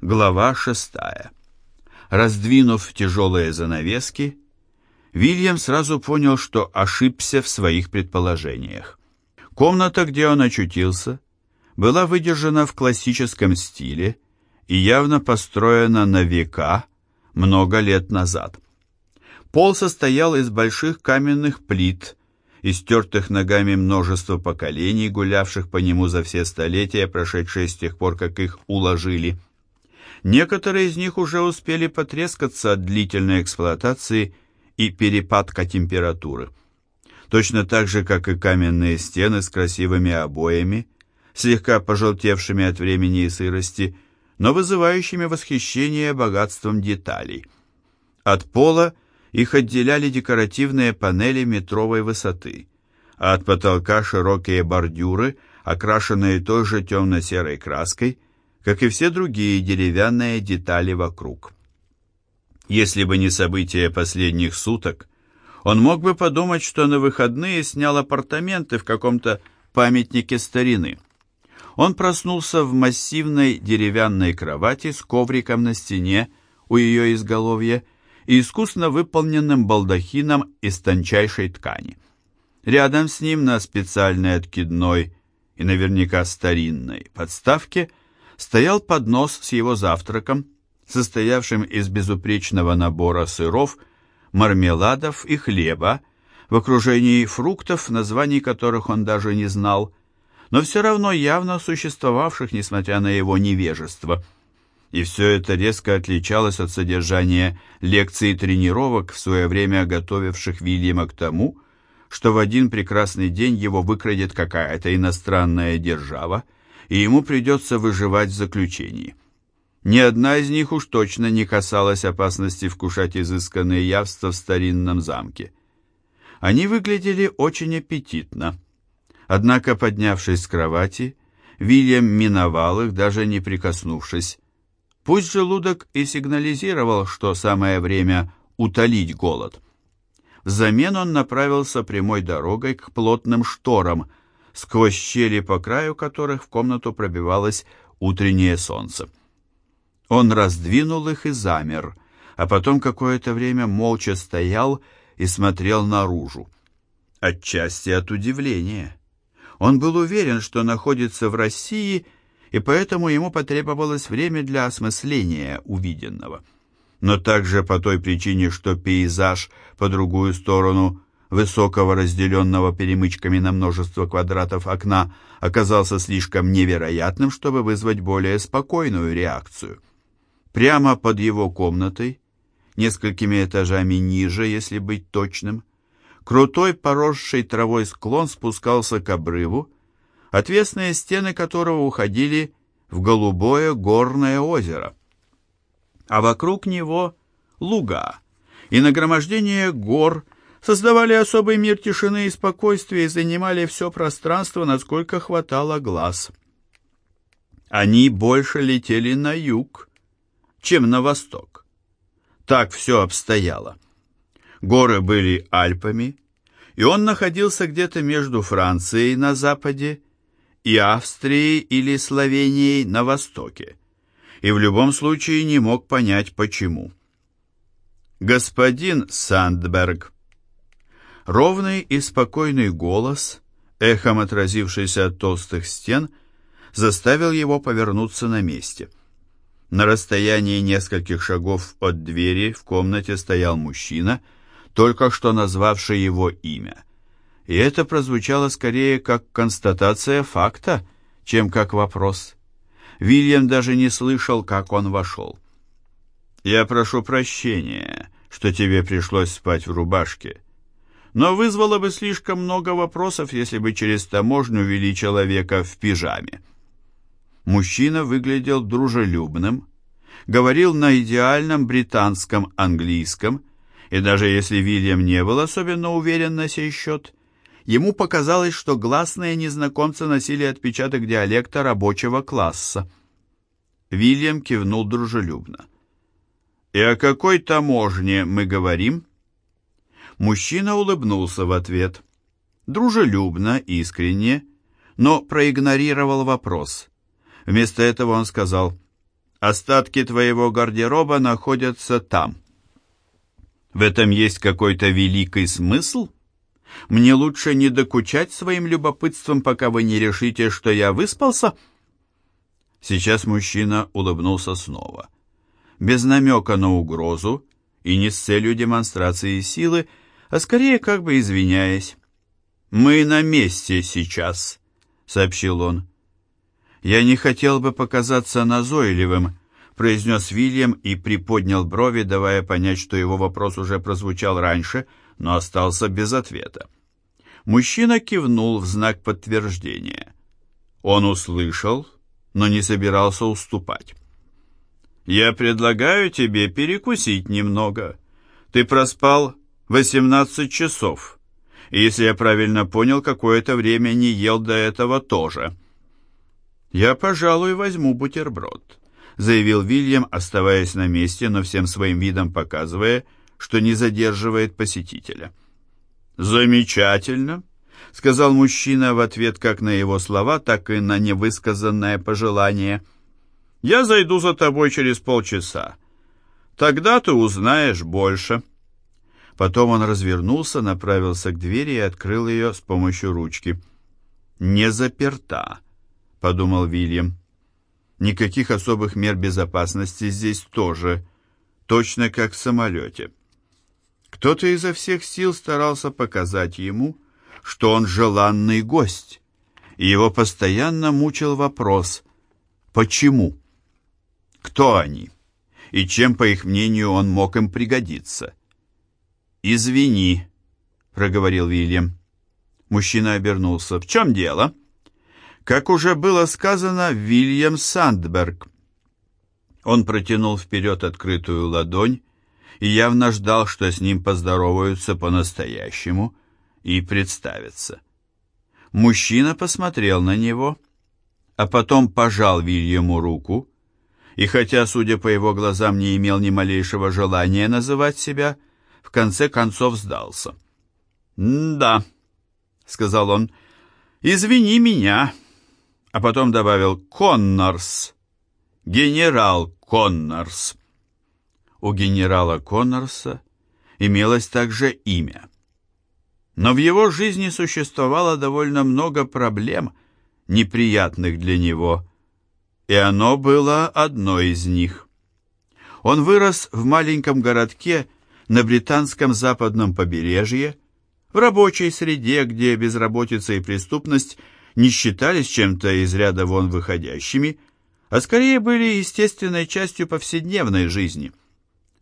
Глава шестая. Раздвинув тяжелые занавески, Вильям сразу понял, что ошибся в своих предположениях. Комната, где он очутился, была выдержана в классическом стиле и явно построена на века, много лет назад. Пол состоял из больших каменных плит, истертых ногами множество поколений, гулявших по нему за все столетия, прошедшие с тех пор, как их уложили – Некоторые из них уже успели потрескаться от длительной эксплуатации и перепадка температуры. Точно так же, как и каменные стены с красивыми обоями, слегка пожелтевшими от времени и сырости, но вызывающими восхищение богатством деталей. От пола их отделяли декоративные панели метровой высоты, а от потолка широкие бордюры, окрашенные той же темно-серой краской, как и все другие деревянные детали вокруг. Если бы не события последних суток, он мог бы подумать, что на выходные снял апартаменты в каком-то памятнике старины. Он проснулся в массивной деревянной кровати с ковриком на стене у ее изголовья и искусно выполненным балдахином из тончайшей ткани. Рядом с ним на специальной откидной и наверняка старинной подставке – стоял поднос с его завтраком, состоявшим из безупречного набора сыров, мармеладов и хлеба, в окружении фруктов, названий которых он даже не знал, но все равно явно существовавших, несмотря на его невежество. И все это резко отличалось от содержания лекций и тренировок, в свое время готовивших Вильяма к тому, что в один прекрасный день его выкрадет какая-то иностранная держава, и ему придется выживать в заключении. Ни одна из них уж точно не касалась опасности вкушать изысканные явства в старинном замке. Они выглядели очень аппетитно. Однако, поднявшись с кровати, Вильям миновал их, даже не прикоснувшись. Пусть желудок и сигнализировал, что самое время утолить голод. Взамен он направился прямой дорогой к плотным шторам, сквозь щели по краю которых в комнату пробивалось утреннее солнце. Он раздвинул их и замер, а потом какое-то время молча стоял и смотрел наружу. Отчасти от удивления. Он был уверен, что находится в России, и поэтому ему потребовалось время для осмысления увиденного. Но также по той причине, что пейзаж по другую сторону высокого, разделенного перемычками на множество квадратов окна, оказался слишком невероятным, чтобы вызвать более спокойную реакцию. Прямо под его комнатой, несколькими этажами ниже, если быть точным, крутой поросший травой склон спускался к обрыву, отвесные стены которого уходили в голубое горное озеро. А вокруг него луга и нагромождение гор – создавали особый мир тишины и спокойствия и занимали все пространство, насколько хватало глаз. Они больше летели на юг, чем на восток. Так все обстояло. Горы были Альпами, и он находился где-то между Францией на западе и Австрией или Словенией на востоке, и в любом случае не мог понять, почему. «Господин Сандберг», Ровный и спокойный голос, эхом отразившийся от толстых стен, заставил его повернуться на месте. На расстоянии нескольких шагов от двери в комнате стоял мужчина, только что назвавший его имя. И это прозвучало скорее как констатация факта, чем как вопрос. Вильям даже не слышал, как он вошел. «Я прошу прощения, что тебе пришлось спать в рубашке», но вызвало бы слишком много вопросов, если бы через таможню вели человека в пижаме. Мужчина выглядел дружелюбным, говорил на идеальном британском английском, и даже если Вильям не был особенно уверен на сей счет, ему показалось, что гласные незнакомцы носили отпечаток диалекта рабочего класса. Вильям кивнул дружелюбно. «И о какой таможне мы говорим?» Мужчина улыбнулся в ответ. Дружелюбно, искренне, но проигнорировал вопрос. Вместо этого он сказал, Остатки твоего гардероба находятся там. В этом есть какой-то великий смысл? Мне лучше не докучать своим любопытством, пока вы не решите, что я выспался?» Сейчас мужчина улыбнулся снова. Без намека на угрозу и не с целью демонстрации силы, а скорее как бы извиняясь. «Мы на месте сейчас», — сообщил он. «Я не хотел бы показаться назойливым», — произнес Вильям и приподнял брови, давая понять, что его вопрос уже прозвучал раньше, но остался без ответа. Мужчина кивнул в знак подтверждения. Он услышал, но не собирался уступать. «Я предлагаю тебе перекусить немного. Ты проспал восемнадцать часов. И, если я правильно понял, какое-то время не ел до этого тоже». «Я, пожалуй, возьму бутерброд», — заявил Вильям, оставаясь на месте, но всем своим видом показывая, что не задерживает посетителя. «Замечательно», — сказал мужчина в ответ как на его слова, так и на невысказанное пожелание. «Я зайду за тобой через полчаса. Тогда ты узнаешь больше». Потом он развернулся, направился к двери и открыл ее с помощью ручки. «Не заперта», — подумал Вильям. «Никаких особых мер безопасности здесь тоже, точно как в самолете». Кто-то изо всех сил старался показать ему, что он желанный гость, и его постоянно мучил вопрос «Почему?». Кто они? И чем, по их мнению, он мог им пригодиться? «Извини», — проговорил Вильям. Мужчина обернулся. «В чем дело?» Как уже было сказано, Вильям Сандберг. Он протянул вперед открытую ладонь и явно ждал, что с ним поздороваются по-настоящему и представятся. Мужчина посмотрел на него, а потом пожал Вильяму руку, и хотя, судя по его глазам, не имел ни малейшего желания называть себя, в конце концов сдался. «Да», — сказал он, — «извини меня», а потом добавил «Коннорс», «Генерал Коннорс». У генерала Коннорса имелось также имя. Но в его жизни существовало довольно много проблем, неприятных для него, и оно было одной из них. Он вырос в маленьком городке, на британском западном побережье, в рабочей среде, где безработица и преступность не считались чем-то из ряда вон выходящими, а скорее были естественной частью повседневной жизни.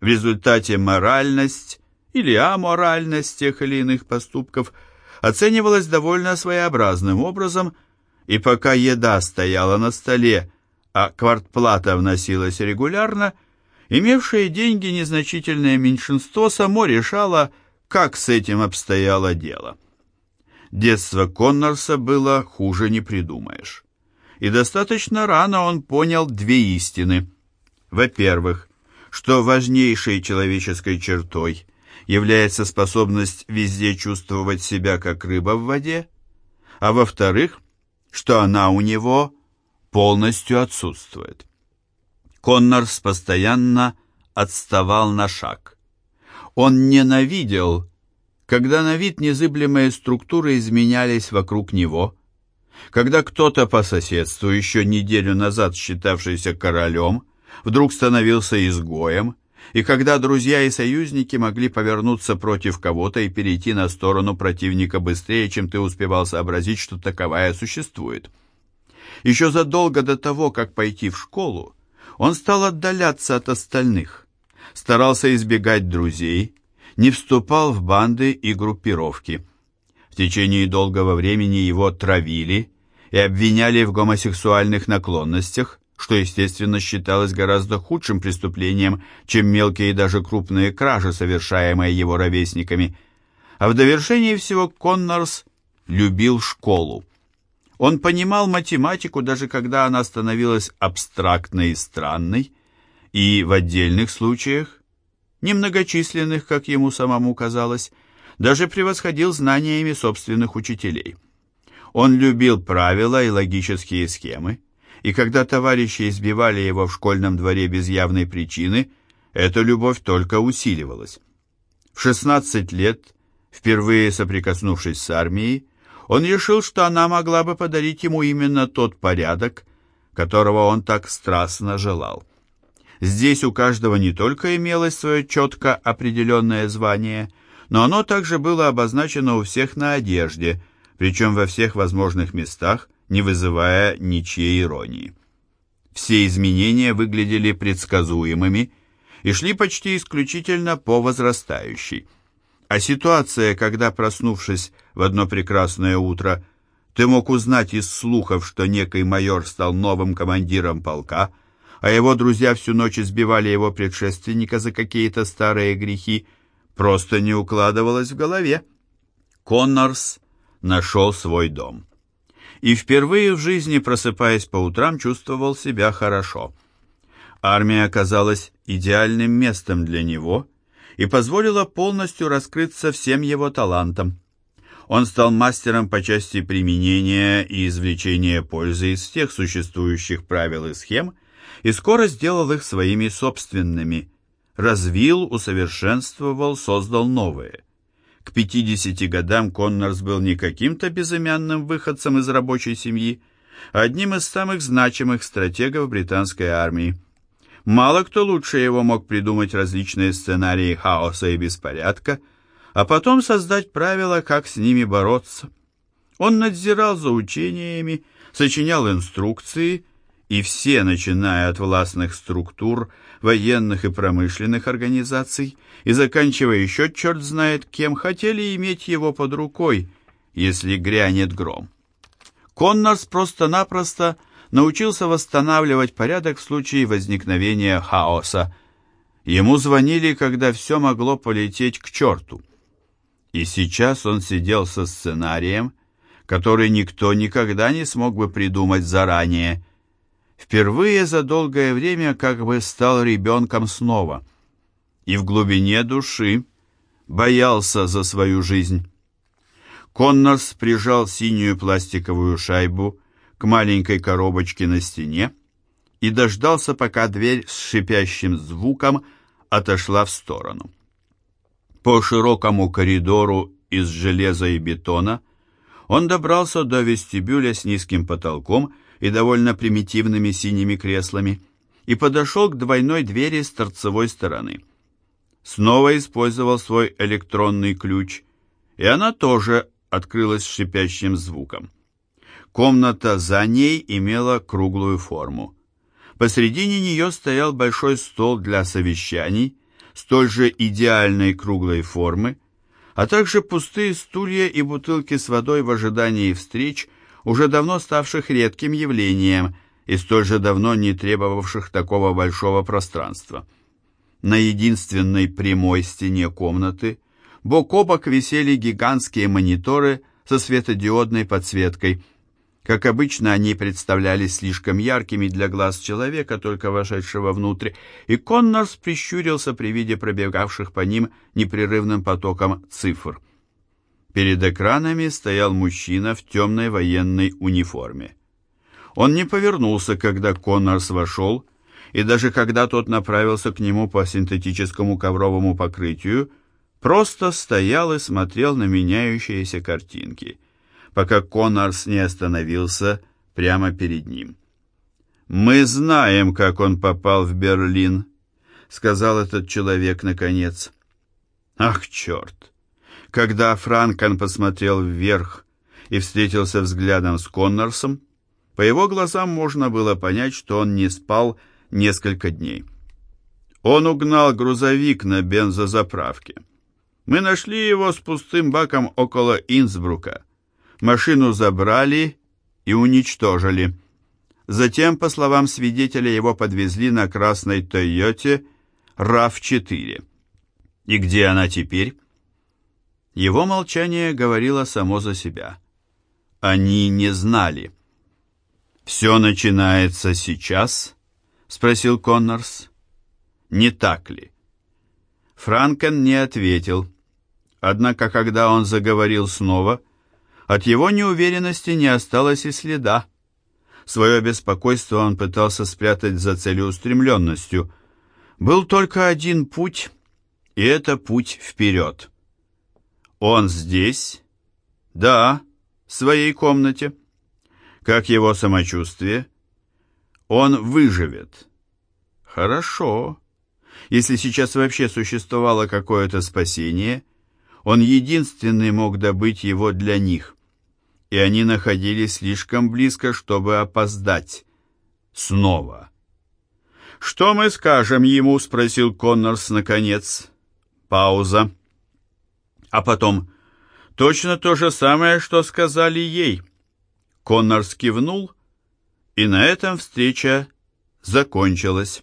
В результате моральность или аморальность тех или иных поступков оценивалась довольно своеобразным образом, и пока еда стояла на столе, а квартплата вносилась регулярно – Имевшее деньги незначительное меньшинство само решало, как с этим обстояло дело. Детство Коннорса было хуже не придумаешь. И достаточно рано он понял две истины. Во-первых, что важнейшей человеческой чертой является способность везде чувствовать себя как рыба в воде, а во-вторых, что она у него полностью отсутствует. Коннорс постоянно отставал на шаг. Он ненавидел, когда на вид незыблемые структуры изменялись вокруг него, когда кто-то по соседству, еще неделю назад считавшийся королем, вдруг становился изгоем, и когда друзья и союзники могли повернуться против кого-то и перейти на сторону противника быстрее, чем ты успевал сообразить, что таковая существует. Еще задолго до того, как пойти в школу, он стал отдаляться от остальных, старался избегать друзей, не вступал в банды и группировки. В течение долгого времени его травили и обвиняли в гомосексуальных наклонностях, что, естественно, считалось гораздо худшим преступлением, чем мелкие и даже крупные кражи, совершаемые его ровесниками. А в довершении всего Коннорс любил школу. Он понимал математику, даже когда она становилась абстрактной и странной, и в отдельных случаях, немногочисленных, как ему самому казалось, даже превосходил знаниями собственных учителей. Он любил правила и логические схемы и когда товарищи избивали его в школьном дворе без явной причины, эта любовь только усиливалась. В 16 лет, впервые соприкоснувшись с армией, он решил, что она могла бы подарить ему именно тот порядок, которого он так страстно желал. Здесь у каждого не только имелось свое четко определенное звание, но оно также было обозначено у всех на одежде, причем во всех возможных местах, не вызывая ничьей иронии. Все изменения выглядели предсказуемыми и шли почти исключительно по возрастающей. А ситуация, когда, проснувшись в одно прекрасное утро, ты мог узнать из слухов, что некий майор стал новым командиром полка, а его друзья всю ночь избивали его предшественника за какие-то старые грехи, просто не укладывалась в голове. Коннорс нашел свой дом. И впервые в жизни, просыпаясь по утрам, чувствовал себя хорошо. Армия оказалась идеальным местом для него и позволила полностью раскрыться всем его талантам. Он стал мастером по части применения и извлечения пользы из всех существующих правил и схем и скоро сделал их своими собственными, развил, усовершенствовал, создал новые. К 50 годам Коннорс был не каким-то безымянным выходцем из рабочей семьи, а одним из самых значимых стратегов британской армии. Мало кто лучше его мог придумать различные сценарии хаоса и беспорядка, а потом создать правила, как с ними бороться. Он надзирал за учениями, сочинял инструкции, и все, начиная от властных структур, военных и промышленных организаций и заканчивая еще черт знает кем, хотели иметь его под рукой, если грянет гром. Коннорс просто-напросто научился восстанавливать порядок в случае возникновения хаоса. Ему звонили, когда все могло полететь к черту. И сейчас он сидел со сценарием, который никто никогда не смог бы придумать заранее – впервые за долгое время как бы стал ребенком снова и в глубине души боялся за свою жизнь. Коннорс прижал синюю пластиковую шайбу к маленькой коробочке на стене и дождался, пока дверь с шипящим звуком отошла в сторону. По широкому коридору из железа и бетона он добрался до вестибюля с низким потолком и довольно примитивными синими креслами и подошел к двойной двери с торцевой стороны. Снова использовал свой электронный ключ, и она тоже открылась с шипящим звуком. Комната за ней имела круглую форму. Посредине нее стоял большой стол для совещаний, столь же идеальной круглой формы, а также пустые стулья и бутылки с водой в ожидании встреч уже давно ставших редким явлением и столь же давно не требовавших такого большого пространства. На единственной прямой стене комнаты бок о бок висели гигантские мониторы со светодиодной подсветкой. Как обычно, они представлялись слишком яркими для глаз человека, только вошедшего внутрь, и Коннорс прищурился при виде пробегавших по ним непрерывным потоком цифр. Перед экранами стоял мужчина в темной военной униформе. Он не повернулся, когда Коннорс вошел, и даже когда тот направился к нему по синтетическому ковровому покрытию, просто стоял и смотрел на меняющиеся картинки, пока Коннорс не остановился прямо перед ним. «Мы знаем, как он попал в Берлин», — сказал этот человек наконец. «Ах, черт! Когда Франкон посмотрел вверх и встретился взглядом с Коннорсом, по его глазам можно было понять, что он не спал несколько дней. Он угнал грузовик на бензозаправке. Мы нашли его с пустым баком около Инсбрука. Машину забрали и уничтожили. Затем, по словам свидетеля, его подвезли на красной Тойоте RAV4. И где она теперь? Его молчание говорило само за себя. Они не знали. «Все начинается сейчас?» — спросил Коннорс. «Не так ли?» Франкен не ответил. Однако, когда он заговорил снова, от его неуверенности не осталось и следа. Свое беспокойство он пытался спрятать за целеустремленностью. Был только один путь, и это путь вперед. Он здесь? Да, в своей комнате. Как его самочувствие? Он выживет. Хорошо. Если сейчас вообще существовало какое-то спасение, он единственный мог добыть его для них и они находились слишком близко, чтобы опоздать. Снова. «Что мы скажем ему?» — спросил Коннорс наконец. Пауза. А потом, точно то же самое, что сказали ей. Коннорс кивнул, и на этом встреча закончилась.